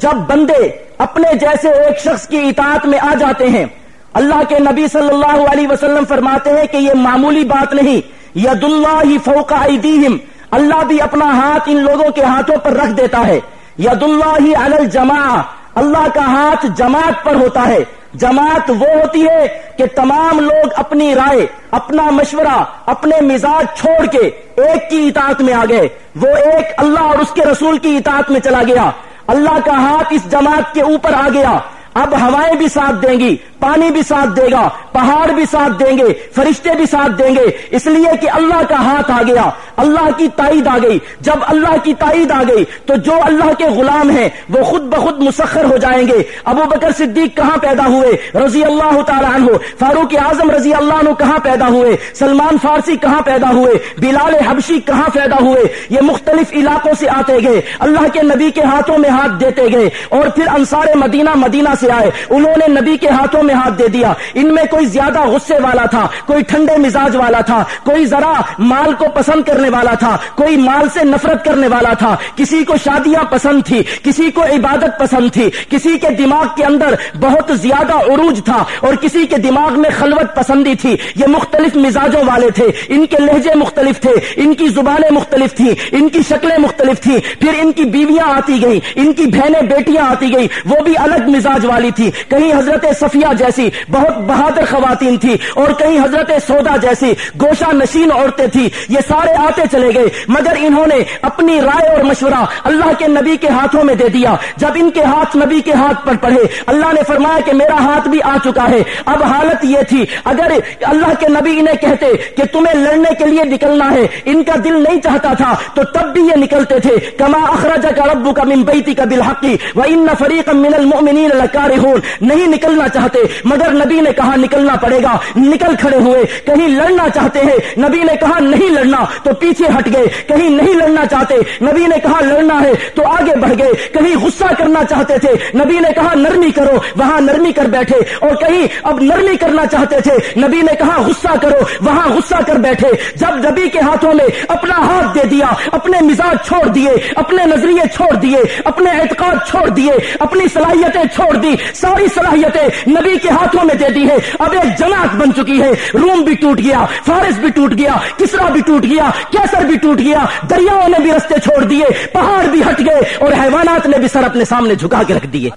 جب بندے اپنے جیسے ایک شخص کی اطاعت میں آ جاتے ہیں، اللہ کے نبی صلی اللہ علیہ وسلم فرماتے ہیں کہ یہ معمولی بات نہیں ید اللہ فوق ایدیہم، اللہ بھی اپنا ہاتھ ان لوگوں کے ہاتھوں پر رکھ دیتا ہے۔ ید اللہ علی الجماع اللہ کا ہاتھ جماعت پر ہوتا ہے۔ جماعت وہ ہوتی ہے کہ تمام لوگ اپنی رائے، اپنا مشورہ، اپنے مزاج چھوڑ کے ایک کی اطاعت میں آ گئے۔ وہ ایک اللہ اور اس کے رسول کی اطاعت میں چلا گیا۔ اللہ کا ہاتھ اس جماعت کے اوپر آ گیا۔ اب ہوائیں بھی ساتھ دیں گی، پانی بھی ساتھ دے گا، پہاڑ بھی ساتھ دیں گے، فرشتے بھی ساتھ دیں گے۔ اس لیے کہ اللہ کا ہاتھ آ گیا۔ اللہ کی تائید آ گئی۔ جب اللہ کی تائید آ گئی، تو جو اللہ کے غلام ہیں، وہ خود بخود مسخر ہو جائیں گے۔ ابو بکر صدیق کہاں پیدا ہوئے؟ رضی اللہ تعالیٰ عنہ۔ فاروق اعظم رضی اللہ عنہ کہاں پیدا ہوئے؟ سلمان فارسی کہاں پیدا ہوئے؟ بلال حبشی کہاں پیدا ہوئے؟ یہ مختلف علاقوں سے آتے گئے۔ اللہ کے نبی کے ہاتھوں میں ہاتھ دیتے گئے۔ اور پھر انصار مدینہ مدینہ سے آئے۔ انہوں نے نبی کے ہاتھوں میں ہاتھ دے دیا۔ ان میں کوئی زیادہ غصے والا تھا، کوئی ٹھنڈے مزاج والا تھا، کوئی ذرا مال کو پسند کرنے والا تھا، کوئی مال سے نفرت کرنے والا تھا۔ کسی کو شادیاں پسند تھی، کسی کو عبادت پسند تھی۔ کسی کے دماغ کے اندر بہت زیادہ عروج تھا اور کسی کے دماغ میں خلوت پسندی تھی۔ یہ مختلف مزاجوں والے تھے۔ ان کے لہجے مختلف تھے، ان کی زبانیں مختلف تھی ان کی شکلیں مختلف تھی پھر ان کی بیویاں آتی گئی ان کی بہنیں بیٹیاں آتی گئی وہ بھی الگ مزاج والی تھی۔ کہیں حضرت صفیہ جیسی بہت بہادر خواتین تھی اور کہیں حضرت سودا جیسی گوشہ نشین عورتیں تھی یہ سارے آپ آتے چلے گئے، مگر انہوں نے اپنی رائے اور مشورہ اللہ کے نبی کے ہاتھوں میں دے دیا۔ جب ان کے ہاتھ نبی کے ہاتھ پر پڑھے، اللہ نے فرمایا کہ میرا ہاتھ بھی آ چکا ہے۔ اب حالت یہ تھی، اگر اللہ کے نبی انہیں کہتے کہ تمہیں لڑنے کے لیے نکلنا ہے، ان کا دل نہیں چاہتا تھا، تو تب بھی یہ نکلتے تھے۔ کما اخراج کا ربو کا ممبئی کا بالحقی و ان فریق من المؤمنین لکارہون نہیں نکلنا چاہتے، مگر نبی نے کہا نکلنا پڑے گا۔ نکل کھڑے ہوئے، کہیں لڑنا چاہتے ہیں، نبی نے کہا نہیں لڑنا، تو پیچھے ہٹ گئے، کہیں نہیں لڑنا چاہتے۔ نبی نے کہا، لڑنا ہے تو آگے بڑھ گئے۔ کہیں غصہ کرنا چاہتے تھے۔ نبی نے کہا، نرمی کرو۔ وہاں نرمی کر بیٹھے۔ اور کہیں اب نرمی کرنا چاہتے تھے۔ نبی نے کہا، غصہ کرو۔ وہاں غصہ کر بیٹھے۔ جب نبی کے ہاتھوں میں اپنا ہاتھ دے دیا، اپنے مزاج چھوڑ دیے، اپنے نظریے چھوڑ دیے، اپنے اعتقاد چھوڑ دیے، اپنی صلاحیتیں چھوڑ دی، ساری صلاحیتیں نبی کے ہاتھوں میں دے دی ہے اب ایک جماعت بن چکی ہے۔ روم بھی ٹوٹ گیا، فارس بھی ٹوٹ گیا، کسرا بھی ٹوٹ گیا۔ کیسر بھی ٹوٹ گیا؟ دریاؤں نے بھی رستے چھوڑ دیے، پہاڑ بھی ہٹ گئے اور حیوانات نے بھی سر اپنے سامنے جھکا کے رکھ دیے۔